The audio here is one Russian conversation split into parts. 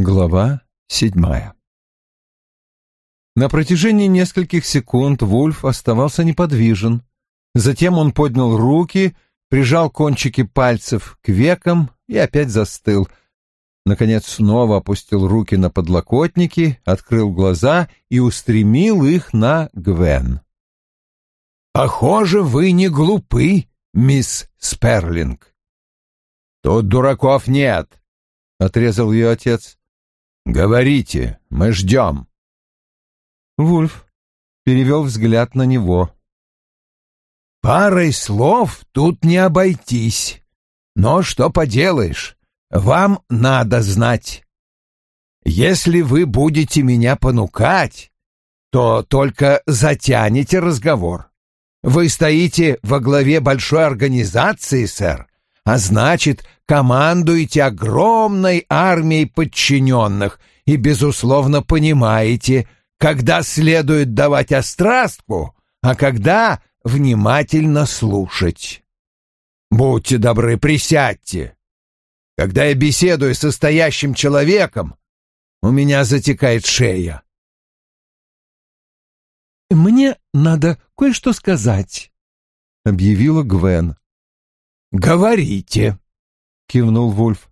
Глава седьмая На протяжении нескольких секунд Вульф оставался неподвижен. Затем он поднял руки, прижал кончики пальцев к векам и опять застыл. Наконец снова опустил руки на подлокотники, открыл глаза и устремил их на Гвен. «Похоже, вы не глупы, мисс Сперлинг». «Тут дураков нет», — отрезал ее отец. «Говорите, мы ждем». Вульф перевел взгляд на него. «Парой слов тут не обойтись. Но что поделаешь, вам надо знать. Если вы будете меня понукать, то только затянете разговор. Вы стоите во главе большой организации, сэр, а значит, командуете огромной армией подчиненных и, безусловно, понимаете, когда следует давать острастку, а когда внимательно слушать. Будьте добры, присядьте. Когда я беседую с состоящим человеком, у меня затекает шея. «Мне надо кое-что сказать», — объявила Гвен. «Говорите», — кивнул Вульф.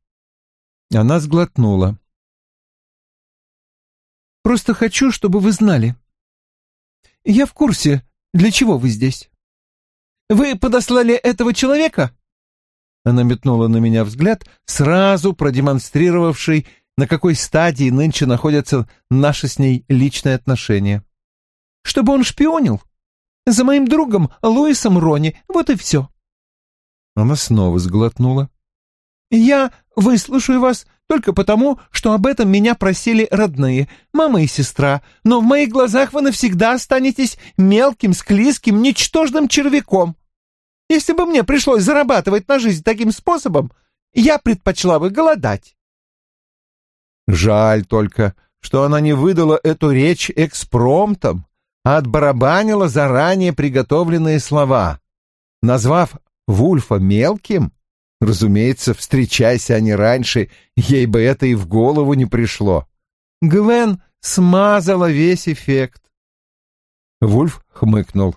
Она сглотнула. «Просто хочу, чтобы вы знали. Я в курсе, для чего вы здесь. Вы подослали этого человека?» Она метнула на меня взгляд, сразу продемонстрировавший, на какой стадии нынче находятся наши с ней личные отношения. «Чтобы он шпионил? За моим другом Луисом Рони, вот и все». Она снова сглотнула. «Я выслушаю вас только потому, что об этом меня просили родные, мама и сестра, но в моих глазах вы навсегда останетесь мелким, склизким, ничтожным червяком. Если бы мне пришлось зарабатывать на жизнь таким способом, я предпочла бы голодать». Жаль только, что она не выдала эту речь экспромтом, а отбарабанила заранее приготовленные слова. Назвав Вульфа мелким? Разумеется, встречайся они раньше, ей бы это и в голову не пришло. Гвен смазала весь эффект. Вульф хмыкнул.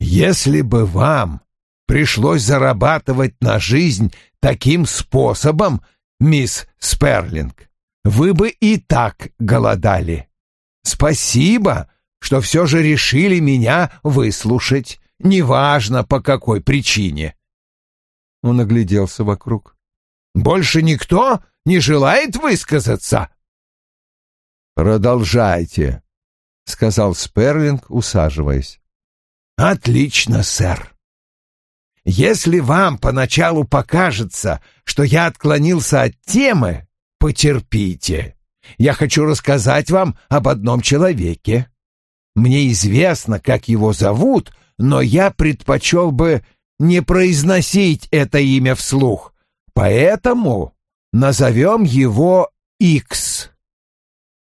«Если бы вам пришлось зарабатывать на жизнь таким способом, мисс Сперлинг, вы бы и так голодали. Спасибо, что все же решили меня выслушать неважно по какой причине. Он огляделся вокруг. Больше никто не желает высказаться? Продолжайте, сказал Сперлинг, усаживаясь. Отлично, сэр. Если вам поначалу покажется, что я отклонился от темы, потерпите. Я хочу рассказать вам об одном человеке. Мне известно, как его зовут, но я предпочел бы не произносить это имя вслух, поэтому назовем его Икс.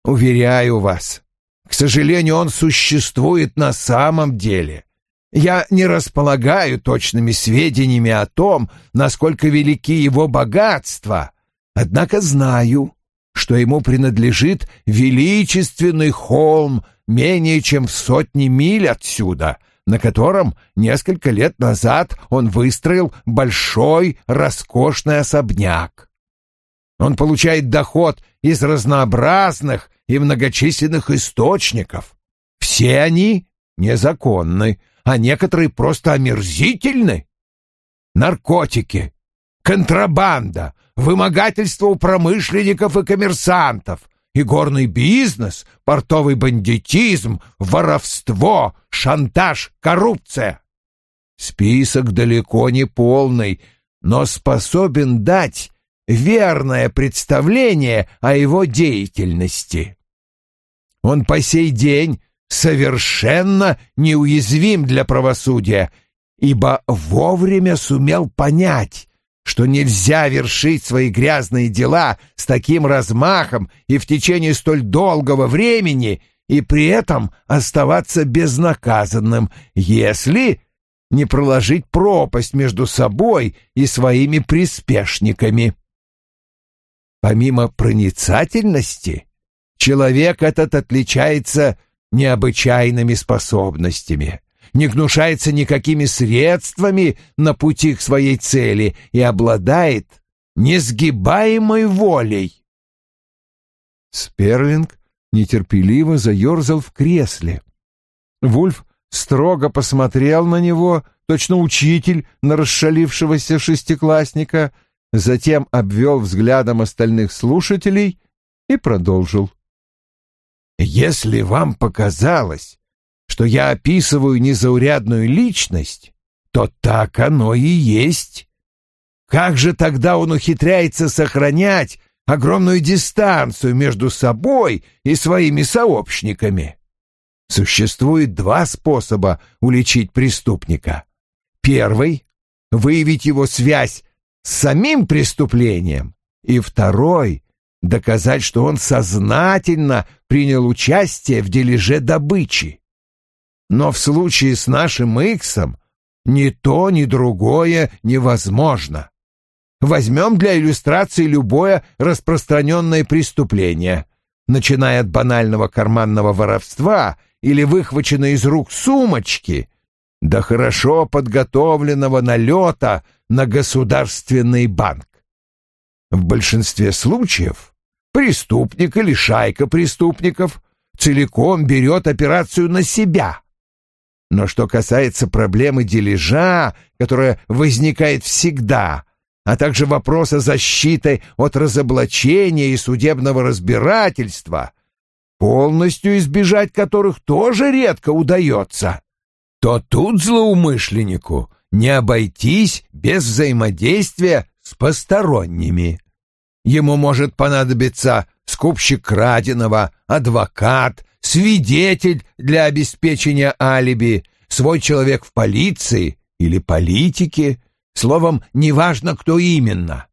Уверяю вас, к сожалению, он существует на самом деле. Я не располагаю точными сведениями о том, насколько велики его богатства, однако знаю, что ему принадлежит величественный холм менее чем в сотни миль отсюда — на котором несколько лет назад он выстроил большой роскошный особняк. Он получает доход из разнообразных и многочисленных источников. Все они незаконны, а некоторые просто омерзительны. Наркотики, контрабанда, вымогательство у промышленников и коммерсантов, и горный бизнес, портовый бандитизм, воровство, шантаж, коррупция. Список далеко не полный, но способен дать верное представление о его деятельности. Он по сей день совершенно неуязвим для правосудия, ибо вовремя сумел понять, что нельзя вершить свои грязные дела с таким размахом и в течение столь долгого времени, и при этом оставаться безнаказанным, если не проложить пропасть между собой и своими приспешниками. помимо проницательности, человек этот отличается необычайными способностями, не гнушается никакими средствами на пути к своей цели и обладает несгибаемой волей. Сперлинг нетерпеливо заерзал в кресле. Вульф строго посмотрел на него, точно учитель на расшалившегося шестиклассника, затем обвел взглядом остальных слушателей и продолжил. «Если вам показалось, что я описываю незаурядную личность, то так оно и есть. Как же тогда он ухитряется сохранять огромную дистанцию между собой и своими сообщниками? Существует два способа уличить преступника. Первый — выявить его связь с самим преступлением, и второй — доказать, что он сознательно принял участие в дележе добычи. Но в случае с нашим Иксом ни то, ни другое невозможно. Возьмем для иллюстрации любое распространенное преступление, начиная от банального карманного воровства или выхваченной из рук сумочки до хорошо подготовленного налета на государственный банк. В большинстве случаев преступник или шайка преступников целиком берет операцию на себя, но что касается проблемы дележа, которая возникает всегда, а также вопроса защиты от разоблачения и судебного разбирательства, полностью избежать которых тоже редко удается, то тут злоумышленнику не обойтись без взаимодействия с посторонними. Ему может понадобиться скупщик краденого, адвокат, свидетель для обеспечения алиби, свой человек в полиции или политике, словом, неважно, кто именно.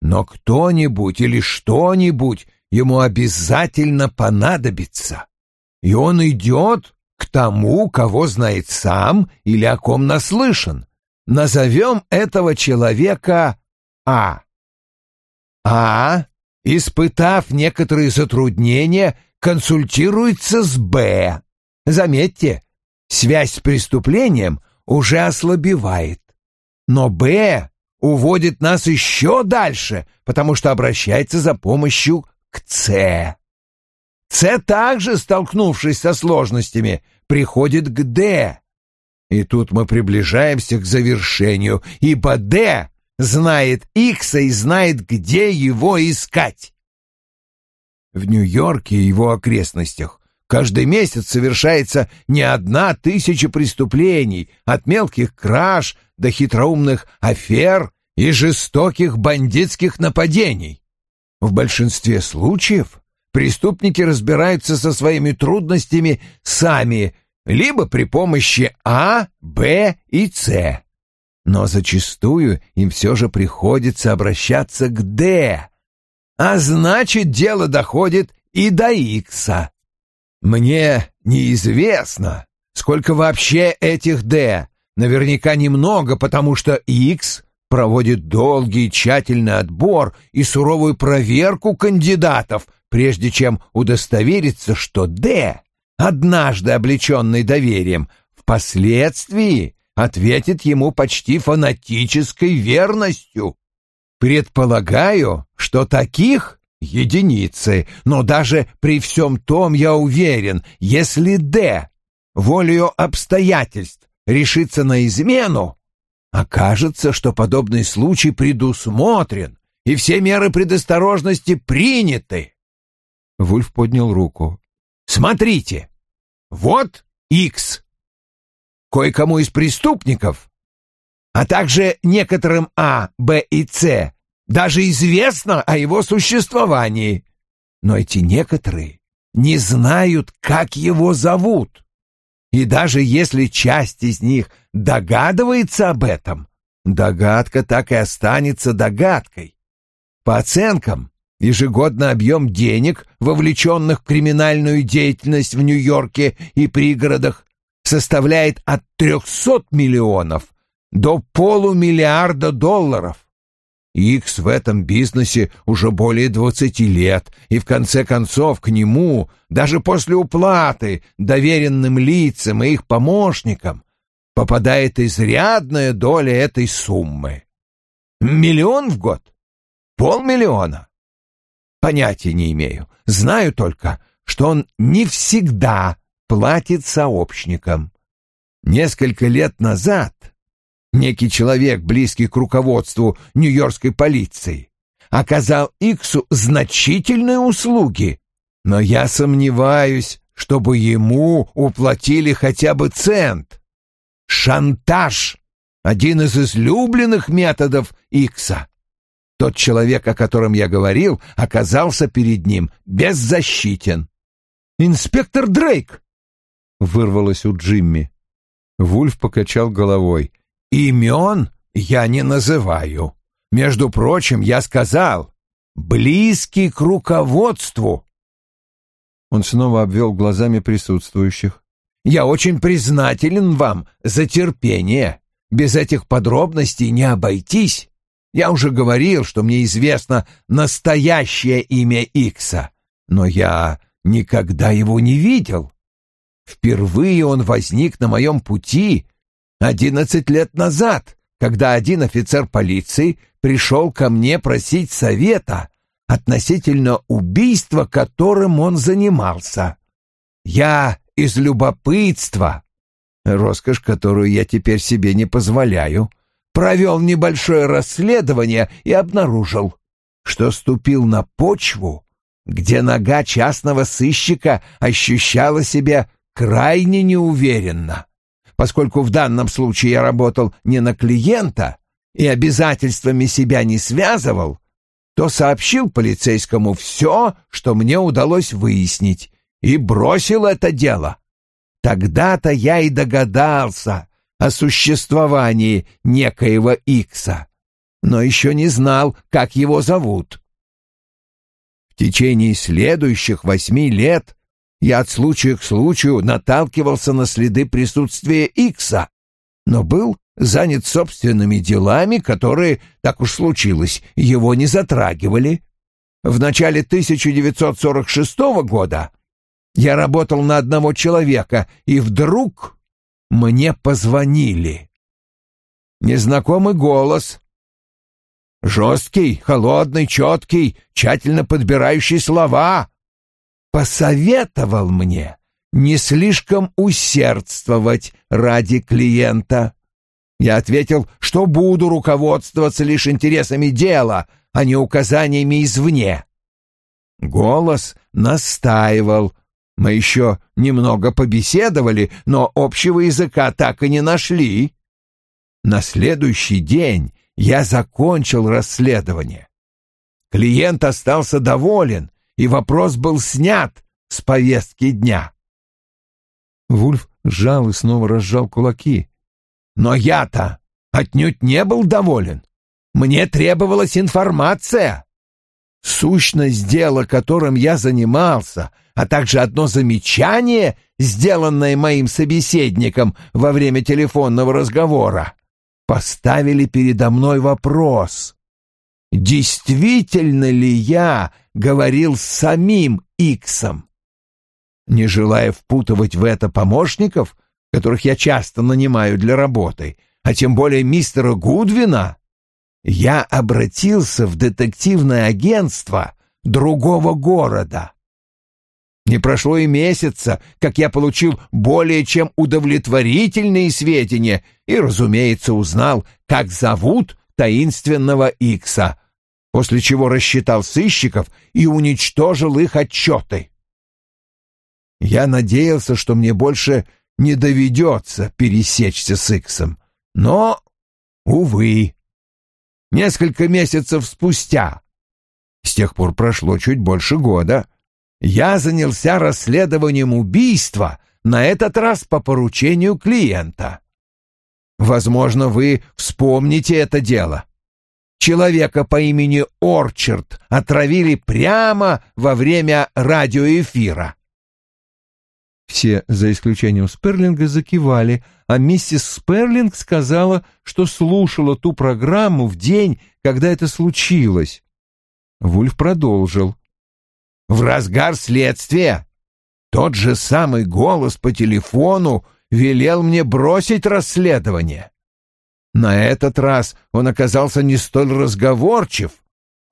Но кто-нибудь или что-нибудь ему обязательно понадобится, и он идет к тому, кого знает сам или о ком наслышан. Назовем этого человека А. А, испытав некоторые затруднения, консультируется с Б. Заметьте, связь с преступлением уже ослабевает. Но Б уводит нас еще дальше, потому что обращается за помощью к С. С также, столкнувшись со сложностями, приходит к Д. И тут мы приближаемся к завершению, ибо Д знает Икса и знает, где его искать. В Нью-Йорке и его окрестностях каждый месяц совершается не одна тысяча преступлений, от мелких краж до хитроумных афер и жестоких бандитских нападений. В большинстве случаев преступники разбираются со своими трудностями сами, либо при помощи А, Б и С. Но зачастую им все же приходится обращаться к Д, а значит, дело доходит и до Икса. Мне неизвестно, сколько вообще этих «Д». Наверняка немного, потому что Икс проводит долгий тщательный отбор и суровую проверку кандидатов, прежде чем удостовериться, что «Д», однажды облеченный доверием, впоследствии ответит ему почти фанатической верностью. Предполагаю, что таких единицы, но даже при всем том я уверен, если Д волею обстоятельств решится на измену, окажется, что подобный случай предусмотрен и все меры предосторожности приняты. Вульф поднял руку. Смотрите, вот Икс. Кое-кому из преступников а также некоторым А, Б и С даже известно о его существовании. Но эти некоторые не знают, как его зовут. И даже если часть из них догадывается об этом, догадка так и останется догадкой. По оценкам, ежегодный объем денег, вовлеченных в криминальную деятельность в Нью-Йорке и пригородах, составляет от 300 миллионов до полумиллиарда долларов. Икс в этом бизнесе уже более двадцати лет, и в конце концов к нему, даже после уплаты доверенным лицам и их помощникам, попадает изрядная доля этой суммы. Миллион в год? Полмиллиона? Понятия не имею. Знаю только, что он не всегда платит сообщникам. Несколько лет назад некий человек, близкий к руководству нью-йоркской полиции, оказал Иксу значительные услуги, но я сомневаюсь, чтобы ему уплатили хотя бы цент. Шантаж — один из излюбленных методов Икса. Тот человек, о котором я говорил, оказался перед ним беззащитен. «Инспектор Дрейк!» — вырвалось у Джимми. Вульф покачал головой. «Имен я не называю. Между прочим, я сказал, близкий к руководству». Он снова обвел глазами присутствующих. «Я очень признателен вам за терпение. Без этих подробностей не обойтись. Я уже говорил, что мне известно настоящее имя Икса, но я никогда его не видел. Впервые он возник на моем пути одиннадцать лет назад, когда один офицер полиции пришел ко мне просить совета относительно убийства, которым он занимался. Я из любопытства, роскошь, которую я теперь себе не позволяю, — провел небольшое расследование и обнаружил, что ступил на почву, где нога частного сыщика ощущала себя крайне неуверенно. Поскольку в данном случае я работал не на клиента и обязательствами себя не связывал, то сообщил полицейскому все, что мне удалось выяснить, и бросил это дело. Тогда-то я и догадался, о существовании некоего Икса, но еще не знал, как его зовут. В течение следующих восьми лет я от случая к случаю наталкивался на следы присутствия Икса, но был занят собственными делами, которые, так уж случилось, его не затрагивали. В начале 1946 года я работал на одного человека, и вдруг мне позвонили. Незнакомый голос. Жесткий, холодный, четкий, тщательно подбирающий слова. Посоветовал мне не слишком усердствовать ради клиента. Я ответил, что буду руководствоваться лишь интересами дела, а не указаниями извне. Голос настаивал, мы еще немного побеседовали, но общего языка так и не нашли. На следующий день я закончил расследование. Клиент остался доволен, и вопрос был снят с повестки дня. Вульф сжал и снова разжал кулаки. Но я-то отнюдь не был доволен. Мне требовалась информация. Сущность дела, которым я занимался — а также одно замечание, сделанное моим собеседником во время телефонного разговора, поставили передо мной вопрос. Действительно ли я говорил с самим Иксом? Не желая впутывать в это помощников, которых я часто нанимаю для работы, а тем более мистера Гудвина, я обратился в детективное агентство другого города. Не прошло и месяца, как я получил более чем удовлетворительные сведения и, разумеется, узнал, как зовут таинственного Икса, после чего рассчитал сыщиков и уничтожил их отчеты. Я надеялся, что мне больше не доведется пересечься с Иксом, но, увы, несколько месяцев спустя, с тех пор прошло чуть больше года, я занялся расследованием убийства, на этот раз по поручению клиента. Возможно, вы вспомните это дело. Человека по имени Орчард отравили прямо во время радиоэфира. Все, за исключением Сперлинга, закивали, а миссис Сперлинг сказала, что слушала ту программу в день, когда это случилось. Вульф продолжил. «В разгар следствия тот же самый голос по телефону велел мне бросить расследование. На этот раз он оказался не столь разговорчив,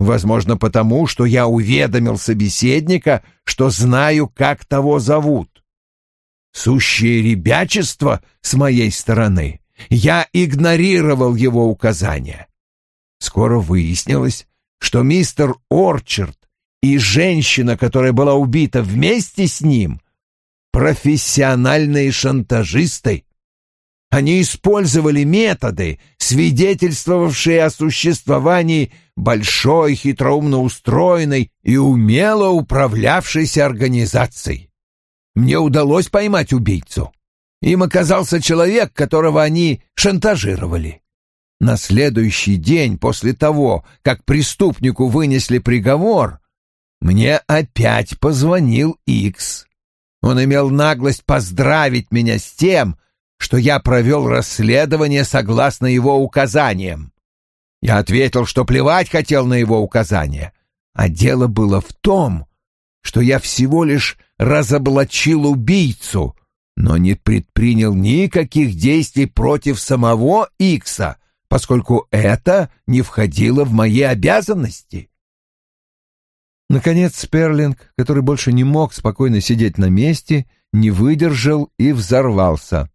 возможно, потому, что я уведомил собеседника, что знаю, как того зовут. Сущее ребячество с моей стороны. Я игнорировал его указания. Скоро выяснилось, что мистер Орчард и женщина, которая была убита вместе с ним, профессиональные шантажисты. Они использовали методы, свидетельствовавшие о существовании большой, хитроумно устроенной и умело управлявшейся организацией. Мне удалось поймать убийцу. Им оказался человек, которого они шантажировали. На следующий день после того, как преступнику вынесли приговор, мне опять позвонил Икс. Он имел наглость поздравить меня с тем, что я провел расследование согласно его указаниям. Я ответил, что плевать хотел на его указания, а дело было в том, что я всего лишь разоблачил убийцу, но не предпринял никаких действий против самого Икса, поскольку это не входило в мои обязанности. Наконец Сперлинг, который больше не мог спокойно сидеть на месте, не выдержал и взорвался.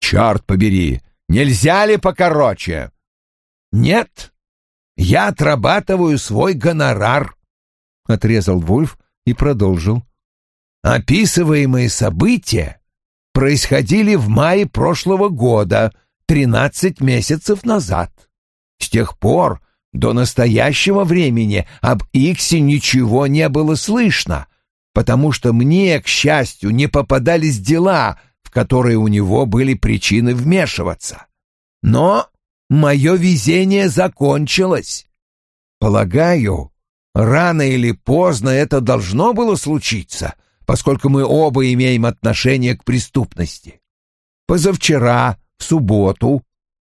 «Черт побери! Нельзя ли покороче?» «Нет, я отрабатываю свой гонорар», — отрезал Вульф и продолжил. «Описываемые события происходили в мае прошлого года, тринадцать месяцев назад. С тех пор до настоящего времени об Иксе ничего не было слышно, потому что мне, к счастью, не попадались дела, в которые у него были причины вмешиваться. Но мое везение закончилось. Полагаю, рано или поздно это должно было случиться, поскольку мы оба имеем отношение к преступности. Позавчера, в субботу,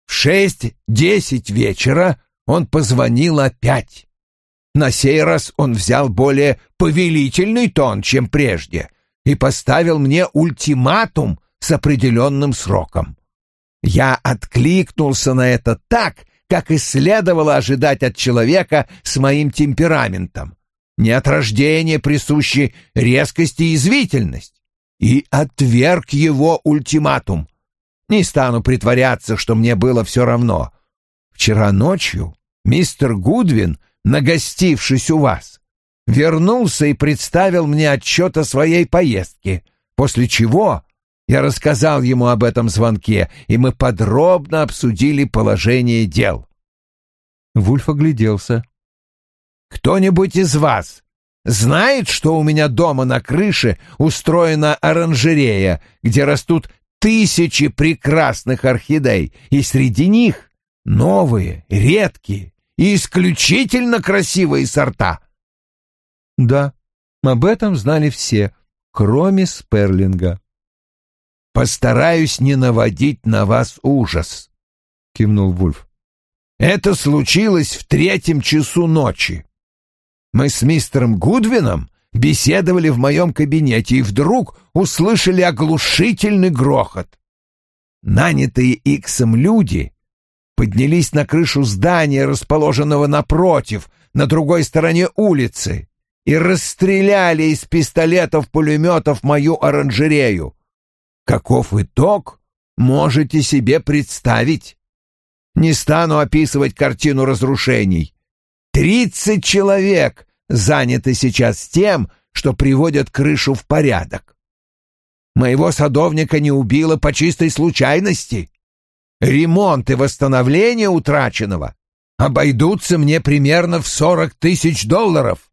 в шесть-десять вечера он позвонил опять. На сей раз он взял более повелительный тон, чем прежде, и поставил мне ультиматум с определенным сроком. Я откликнулся на это так, как и следовало ожидать от человека с моим темпераментом. Не от рождения присущи резкость и язвительность. И отверг его ультиматум. Не стану притворяться, что мне было все равно. Вчера ночью мистер Гудвин, нагостившись у вас, вернулся и представил мне отчет о своей поездке, после чего я рассказал ему об этом звонке, и мы подробно обсудили положение дел. Вульф огляделся. «Кто-нибудь из вас знает, что у меня дома на крыше устроена оранжерея, где растут тысячи прекрасных орхидей, и среди них новые, редкие и исключительно красивые сорта. Да, об этом знали все, кроме Сперлинга. «Постараюсь не наводить на вас ужас», — кивнул Вульф. «Это случилось в третьем часу ночи. Мы с мистером Гудвином беседовали в моем кабинете и вдруг услышали оглушительный грохот. Нанятые Иксом люди поднялись на крышу здания, расположенного напротив, на другой стороне улицы, и расстреляли из пистолетов-пулеметов мою оранжерею. Каков итог, можете себе представить. Не стану описывать картину разрушений. Тридцать человек заняты сейчас тем, что приводят крышу в порядок. Моего садовника не убило по чистой случайности. Ремонт и восстановление утраченного обойдутся мне примерно в сорок тысяч долларов,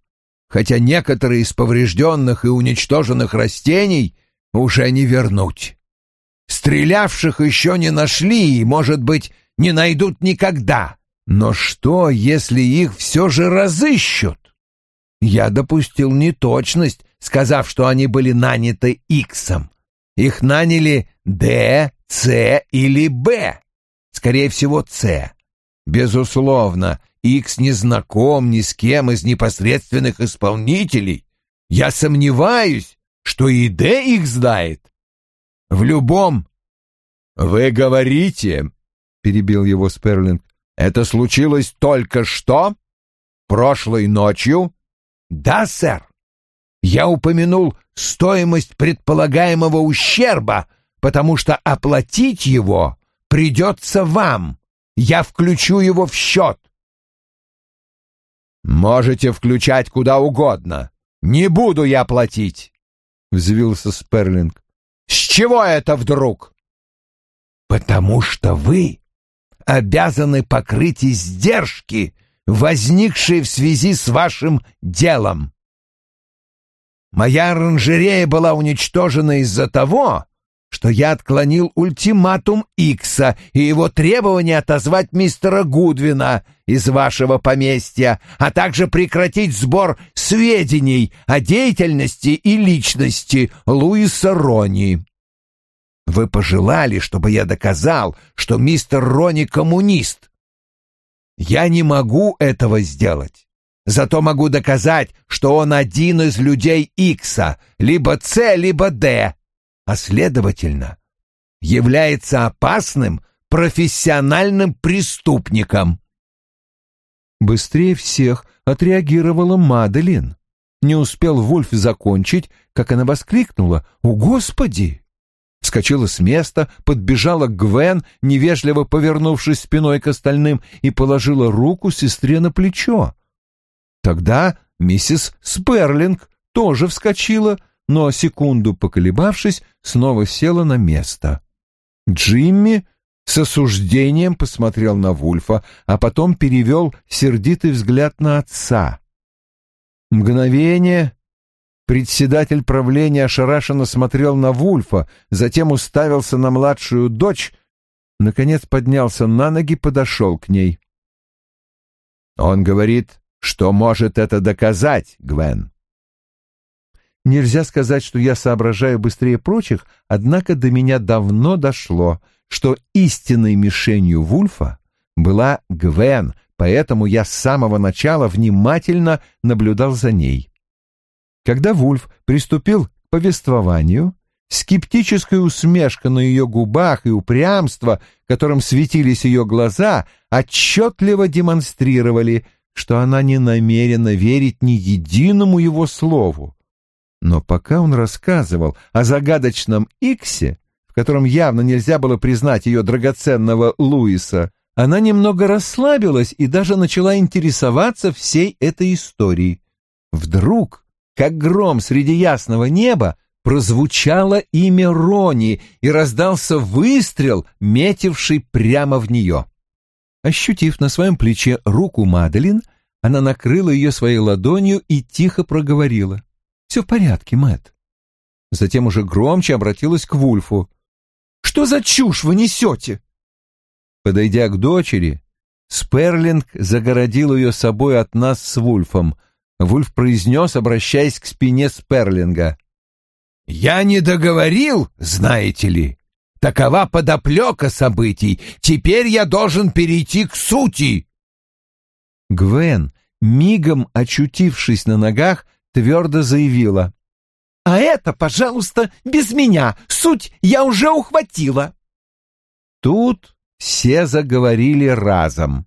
хотя некоторые из поврежденных и уничтоженных растений уже не вернуть. Стрелявших еще не нашли и, может быть, не найдут никогда. Но что, если их все же разыщут? Я допустил неточность, сказав, что они были наняты Иксом. Их наняли Д, С или Б. Скорее всего, С. Безусловно, Икс не знаком ни с кем из непосредственных исполнителей. Я сомневаюсь, что и Д их знает. В любом... Вы говорите, — перебил его Сперлинг, — это случилось только что? Прошлой ночью? Да, сэр. Я упомянул стоимость предполагаемого ущерба, потому что оплатить его придется вам. Я включу его в счет. Можете включать куда угодно. Не буду я платить, — взвился Сперлинг. С чего это вдруг? Потому что вы обязаны покрыть издержки, возникшие в связи с вашим делом. Моя оранжерея была уничтожена из-за того, что я отклонил ультиматум Икса и его требование отозвать мистера Гудвина из вашего поместья, а также прекратить сбор сведений о деятельности и личности Луиса Рони. Вы пожелали, чтобы я доказал, что мистер Рони коммунист. Я не могу этого сделать. Зато могу доказать, что он один из людей Икса, либо С, либо Д, а следовательно, является опасным профессиональным преступником. Быстрее всех отреагировала Маделин. Не успел Вульф закончить, как она воскликнула «О, Господи!» Вскочила с места, подбежала к Гвен, невежливо повернувшись спиной к остальным, и положила руку сестре на плечо. Тогда миссис Сперлинг тоже вскочила, но, секунду поколебавшись, снова села на место. Джимми с осуждением посмотрел на Вульфа, а потом перевел сердитый взгляд на отца. Мгновение председатель правления ошарашенно смотрел на Вульфа, затем уставился на младшую дочь, наконец поднялся на ноги, подошел к ней. «Он говорит, что может это доказать, Гвен?» Нельзя сказать, что я соображаю быстрее прочих, однако до меня давно дошло, что истинной мишенью Вульфа была Гвен, поэтому я с самого начала внимательно наблюдал за ней. Когда Вульф приступил к повествованию, скептическая усмешка на ее губах и упрямство, которым светились ее глаза, отчетливо демонстрировали, что она не намерена верить ни единому его слову. Но пока он рассказывал о загадочном Иксе, в котором явно нельзя было признать ее драгоценного Луиса, она немного расслабилась и даже начала интересоваться всей этой историей. Вдруг, как гром среди ясного неба, прозвучало имя Рони и раздался выстрел, метивший прямо в нее. Ощутив на своем плече руку Маделин, она накрыла ее своей ладонью и тихо проговорила. Все в порядке, Мэт. Затем уже громче обратилась к Вульфу. Что за чушь вы несете? Подойдя к дочери, Сперлинг загородил ее собой от нас с Вульфом. Вульф произнес, обращаясь к спине Сперлинга. «Я не договорил, знаете ли. Такова подоплека событий. Теперь я должен перейти к сути». Гвен, мигом очутившись на ногах, твердо заявила. «А это, пожалуйста, без меня. Суть я уже ухватила». Тут все заговорили разом.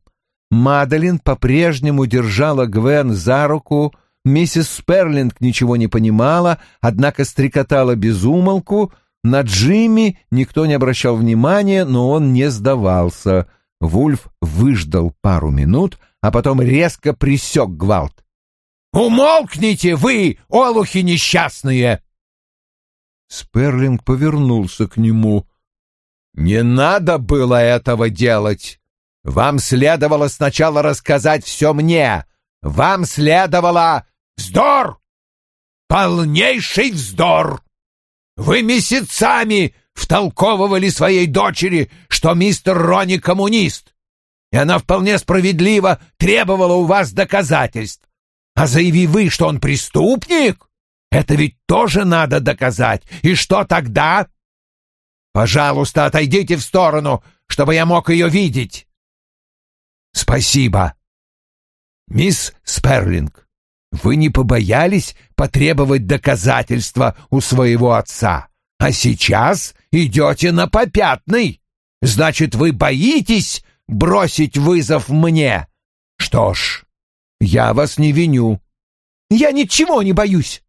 Мадалин по-прежнему держала Гвен за руку, миссис Сперлинг ничего не понимала, однако стрекотала без умолку, на Джимми никто не обращал внимания, но он не сдавался. Вульф выждал пару минут, а потом резко присек гвалт. «Умолкните вы, олухи несчастные!» Сперлинг повернулся к нему. «Не надо было этого делать. Вам следовало сначала рассказать все мне. Вам следовало... Вздор! Полнейший вздор! Вы месяцами втолковывали своей дочери, что мистер Рони коммунист, и она вполне справедливо требовала у вас доказательств. А заяви вы, что он преступник, Это ведь тоже надо доказать. И что тогда? Пожалуйста, отойдите в сторону, чтобы я мог ее видеть. Спасибо. Мисс Сперлинг, вы не побоялись потребовать доказательства у своего отца, а сейчас идете на попятный. Значит, вы боитесь бросить вызов мне? Что ж, я вас не виню. Я ничего не боюсь.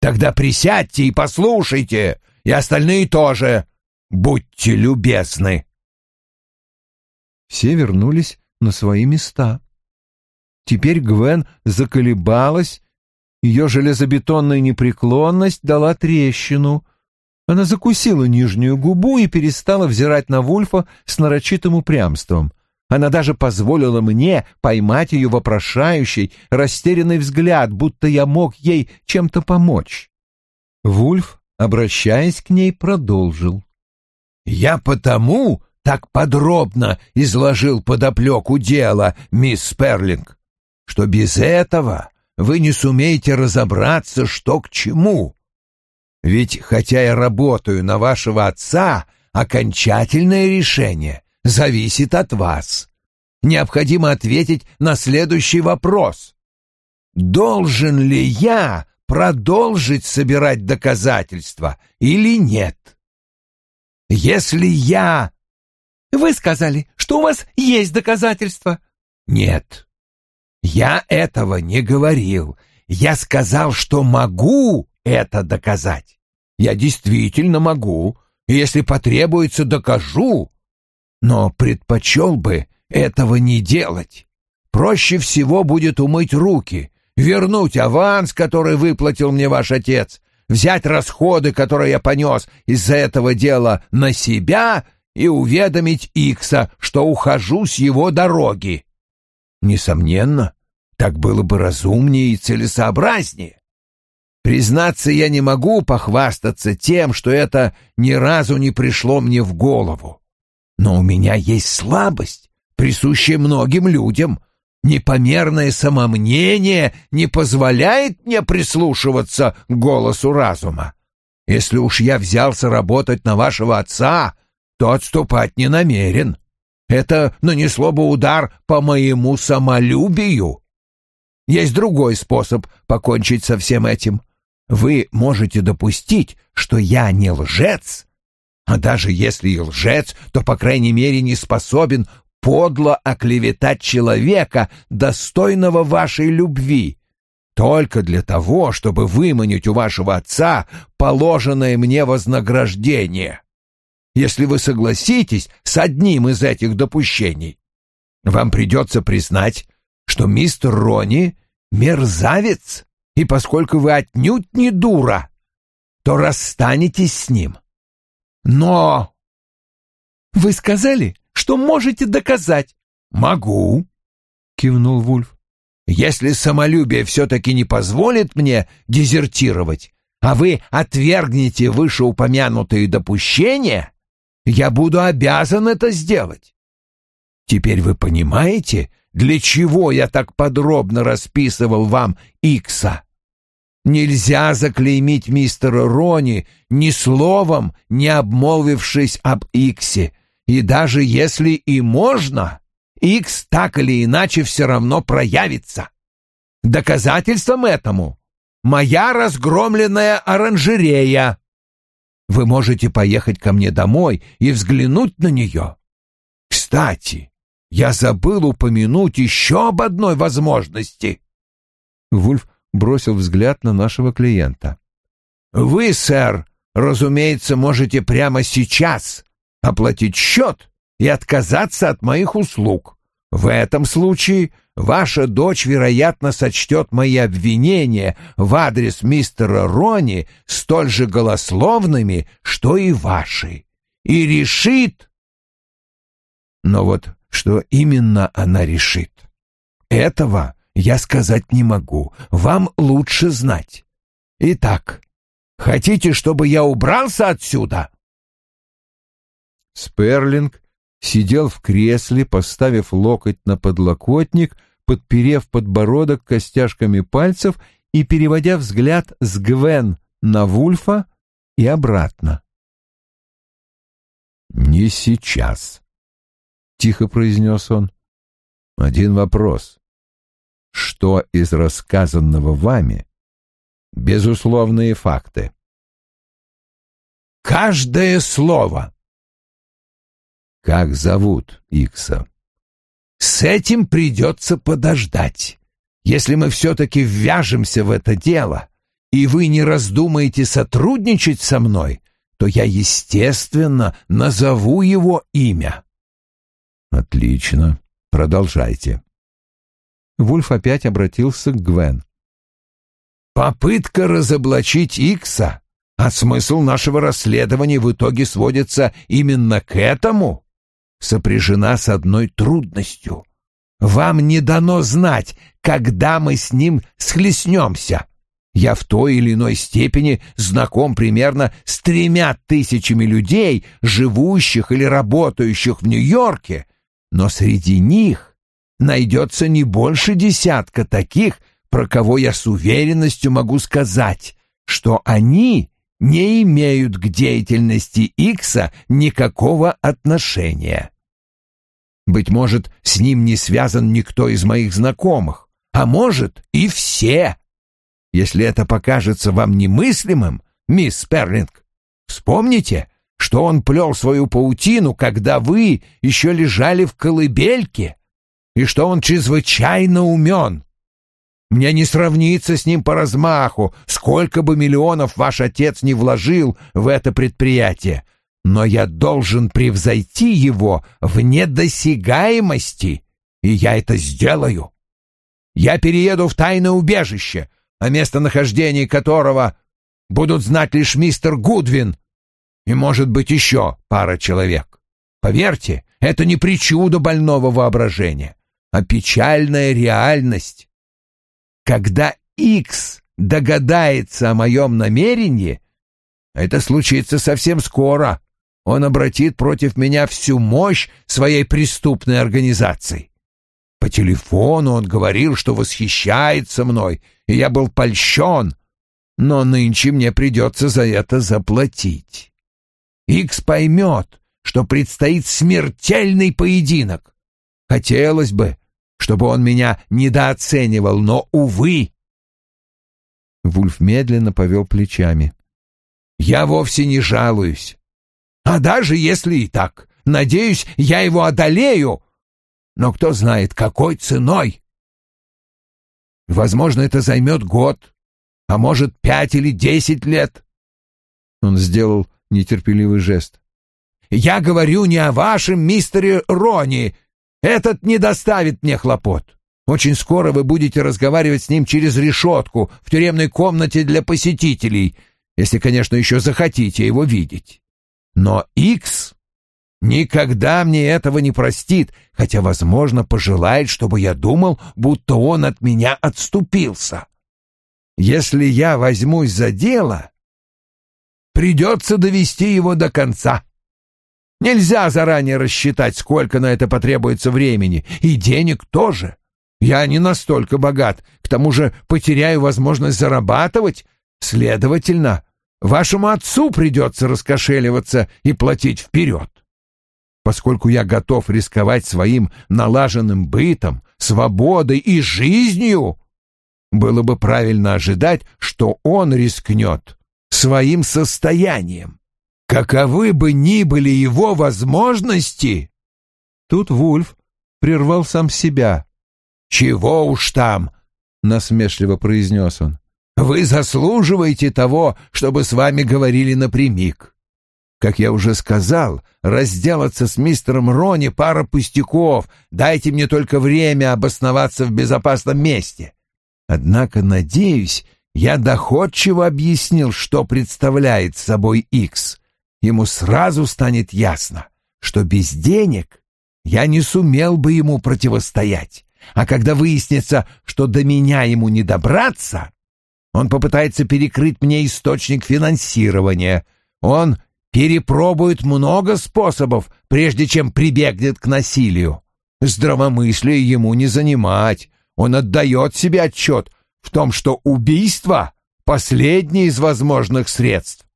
Тогда присядьте и послушайте, и остальные тоже. Будьте любезны. Все вернулись на свои места. Теперь Гвен заколебалась, ее железобетонная непреклонность дала трещину. Она закусила нижнюю губу и перестала взирать на Вульфа с нарочитым упрямством. Она даже позволила мне поймать ее вопрошающий, растерянный взгляд, будто я мог ей чем-то помочь. Вульф, обращаясь к ней, продолжил. «Я потому так подробно изложил подоплеку дела, мисс Сперлинг, что без этого вы не сумеете разобраться, что к чему. Ведь, хотя я работаю на вашего отца, окончательное решение зависит от вас. Необходимо ответить на следующий вопрос. Должен ли я продолжить собирать доказательства или нет? Если я... Вы сказали, что у вас есть доказательства. Нет, я этого не говорил. Я сказал, что могу это доказать. Я действительно могу, и если потребуется, докажу. Но предпочел бы этого не делать. Проще всего будет умыть руки, вернуть аванс, который выплатил мне ваш отец, взять расходы, которые я понес из-за этого дела на себя и уведомить Икса, что ухожу с его дороги. Несомненно, так было бы разумнее и целесообразнее. Признаться, я не могу похвастаться тем, что это ни разу не пришло мне в голову. Но у меня есть слабость, присущая многим людям. Непомерное самомнение не позволяет мне прислушиваться к голосу разума. Если уж я взялся работать на вашего отца, то отступать не намерен. Это нанесло бы удар по моему самолюбию. Есть другой способ покончить со всем этим. Вы можете допустить, что я не лжец, а даже если и лжец, то, по крайней мере, не способен подло оклеветать человека, достойного вашей любви, только для того, чтобы выманить у вашего отца положенное мне вознаграждение. Если вы согласитесь с одним из этих допущений, вам придется признать, что мистер Рони — мерзавец, и поскольку вы отнюдь не дура, то расстанетесь с ним. Но... Вы сказали, что можете доказать. Могу, кивнул Вульф. Если самолюбие все-таки не позволит мне дезертировать, а вы отвергнете вышеупомянутые допущения, я буду обязан это сделать. Теперь вы понимаете, для чего я так подробно расписывал вам Икса? Нельзя заклеймить мистера Рони ни словом, не обмолвившись об Иксе, и даже если и можно, Икс так или иначе все равно проявится. Доказательством этому моя разгромленная оранжерея. Вы можете поехать ко мне домой и взглянуть на нее. Кстати, я забыл упомянуть еще об одной возможности. Вульф бросил взгляд на нашего клиента. Вы, сэр, разумеется, можете прямо сейчас оплатить счет и отказаться от моих услуг. В этом случае ваша дочь, вероятно, сочтет мои обвинения в адрес мистера Рони столь же голословными, что и ваши, и решит... Но вот что именно она решит. Этого я сказать не могу, вам лучше знать. Итак, хотите, чтобы я убрался отсюда?» Сперлинг сидел в кресле, поставив локоть на подлокотник, подперев подбородок костяшками пальцев и переводя взгляд с Гвен на Вульфа и обратно. «Не сейчас», — тихо произнес он. «Один вопрос. Что из рассказанного вами безусловные факты?» «Каждое слово!» «Как зовут Икса?» «С этим придется подождать. Если мы все-таки ввяжемся в это дело, и вы не раздумаете сотрудничать со мной, то я, естественно, назову его имя. Отлично. Продолжайте. Вульф опять обратился к Гвен. Попытка разоблачить Икса, а смысл нашего расследования в итоге сводится именно к этому, сопряжена с одной трудностью. Вам не дано знать, когда мы с ним схлестнемся. Я в той или иной степени знаком примерно с тремя тысячами людей, живущих или работающих в Нью-Йорке, но среди них найдется не больше десятка таких, про кого я с уверенностью могу сказать, что они не имеют к деятельности Икса никакого отношения. Быть может, с ним не связан никто из моих знакомых, а может и все. Если это покажется вам немыслимым, мисс Перлинг, вспомните, что он плел свою паутину, когда вы еще лежали в колыбельке, и что он чрезвычайно умен. Мне не сравнится с ним по размаху, сколько бы миллионов ваш отец не вложил в это предприятие, но я должен превзойти его в недосягаемости, и я это сделаю. Я перееду в тайное убежище, о местонахождении которого будут знать лишь мистер Гудвин и, может быть, еще пара человек. Поверьте, это не причуда больного воображения, а печальная реальность. Когда Икс догадается о моем намерении, это случится совсем скоро, он обратит против меня всю мощь своей преступной организации. По телефону он говорил, что восхищается мной, и я был польщен, но нынче мне придется за это заплатить. Икс поймет, что предстоит смертельный поединок. Хотелось бы, чтобы он меня недооценивал, но, увы. Вульф медленно повел плечами. Я вовсе не жалуюсь. А даже если и так, надеюсь, я его одолею, но кто знает, какой ценой. Возможно, это займет год, а может, пять или десять лет. Он сделал нетерпеливый жест. Я говорю не о вашем мистере Рони. Этот не доставит мне хлопот. Очень скоро вы будете разговаривать с ним через решетку в тюремной комнате для посетителей, если, конечно, еще захотите его видеть. Но Икс никогда мне этого не простит, хотя, возможно, пожелает, чтобы я думал, будто он от меня отступился. Если я возьмусь за дело, придется довести его до конца. Нельзя заранее рассчитать, сколько на это потребуется времени, и денег тоже. Я не настолько богат, к тому же потеряю возможность зарабатывать, следовательно, вашему отцу придется раскошеливаться и платить вперед. Поскольку я готов рисковать своим налаженным бытом, свободой и жизнью, было бы правильно ожидать, что он рискнет своим состоянием. Каковы бы ни были его возможности... Тут Вульф прервал сам себя. «Чего уж там!» — насмешливо произнес он. «Вы заслуживаете того, чтобы с вами говорили напрямик. Как я уже сказал, разделаться с мистером Рони пара пустяков. Дайте мне только время обосноваться в безопасном месте. Однако, надеюсь, я доходчиво объяснил, что представляет собой Икс. Ему сразу станет ясно, что без денег я не сумел бы ему противостоять. А когда выяснится, что до меня ему не добраться, он попытается перекрыть мне источник финансирования. Он перепробует много способов, прежде чем прибегнет к насилию. Здравомыслие ему не занимать. Он отдает себе отчет в том, что убийство — последнее из возможных средств.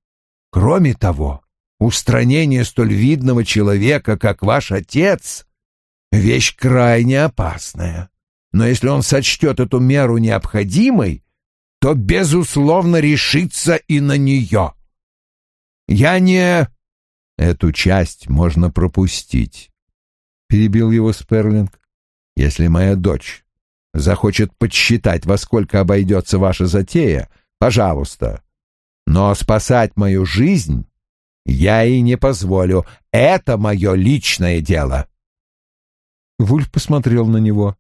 Кроме того, устранение столь видного человека, как ваш отец, — вещь крайне опасная. Но если он сочтет эту меру необходимой, то, безусловно, решится и на нее. Я не... Эту часть можно пропустить, — перебил его Сперлинг. Если моя дочь захочет подсчитать, во сколько обойдется ваша затея, пожалуйста. Но спасать мою жизнь я и не позволю. Это мое личное дело. Вульф посмотрел на него.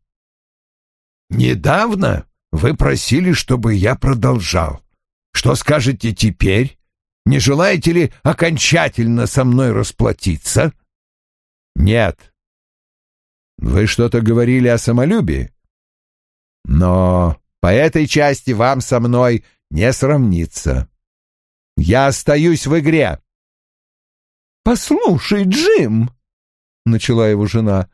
«Недавно вы просили, чтобы я продолжал. Что скажете теперь? Не желаете ли окончательно со мной расплатиться?» «Нет». «Вы что-то говорили о самолюбии?» «Но по этой части вам со мной не сравниться. Я остаюсь в игре». «Послушай, Джим!» — начала его жена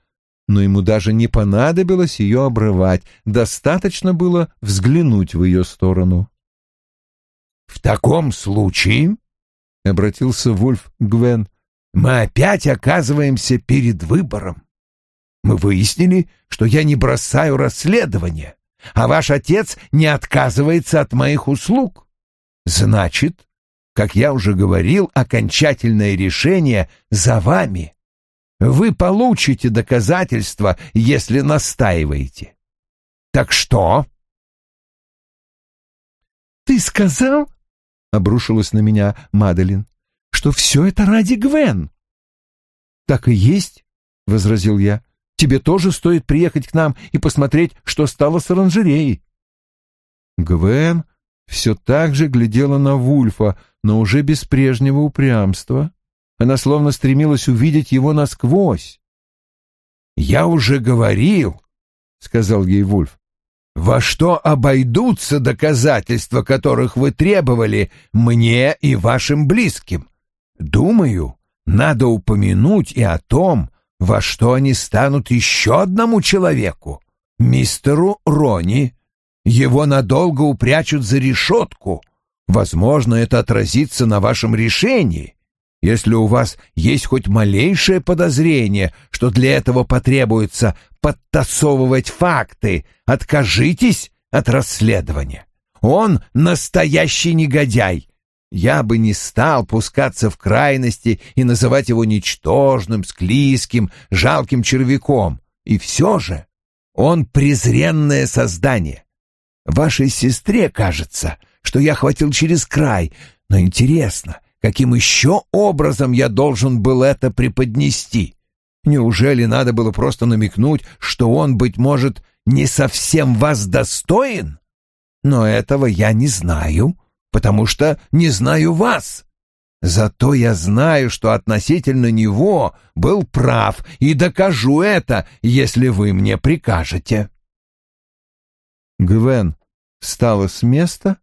но ему даже не понадобилось ее обрывать, достаточно было взглянуть в ее сторону. «В таком случае», — обратился Вульф Гвен, — «мы опять оказываемся перед выбором. Мы выяснили, что я не бросаю расследование, а ваш отец не отказывается от моих услуг. Значит, как я уже говорил, окончательное решение за вами». Вы получите доказательства, если настаиваете. Так что? Ты сказал, обрушилась на меня Маделин, что все это ради Гвен. Так и есть, возразил я. Тебе тоже стоит приехать к нам и посмотреть, что стало с оранжереей. Гвен все так же глядела на Вульфа, но уже без прежнего упрямства. Она словно стремилась увидеть его насквозь. «Я уже говорил», — сказал ей Вульф, — «во что обойдутся доказательства, которых вы требовали мне и вашим близким? Думаю, надо упомянуть и о том, во что они станут еще одному человеку, мистеру Рони. Его надолго упрячут за решетку. Возможно, это отразится на вашем решении. Если у вас есть хоть малейшее подозрение, что для этого потребуется подтасовывать факты, откажитесь от расследования. Он настоящий негодяй. Я бы не стал пускаться в крайности и называть его ничтожным, склизким, жалким червяком. И все же он презренное создание. Вашей сестре кажется, что я хватил через край, но интересно, Каким еще образом я должен был это преподнести? Неужели надо было просто намекнуть, что он, быть может, не совсем вас достоин? Но этого я не знаю, потому что не знаю вас. Зато я знаю, что относительно него был прав, и докажу это, если вы мне прикажете. Гвен встала с места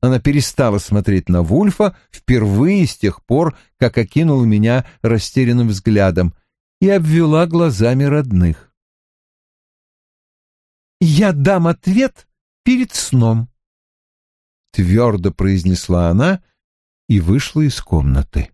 она перестала смотреть на Вульфа впервые с тех пор, как окинула меня растерянным взглядом и обвела глазами родных. «Я дам ответ перед сном», — твердо произнесла она и вышла из комнаты.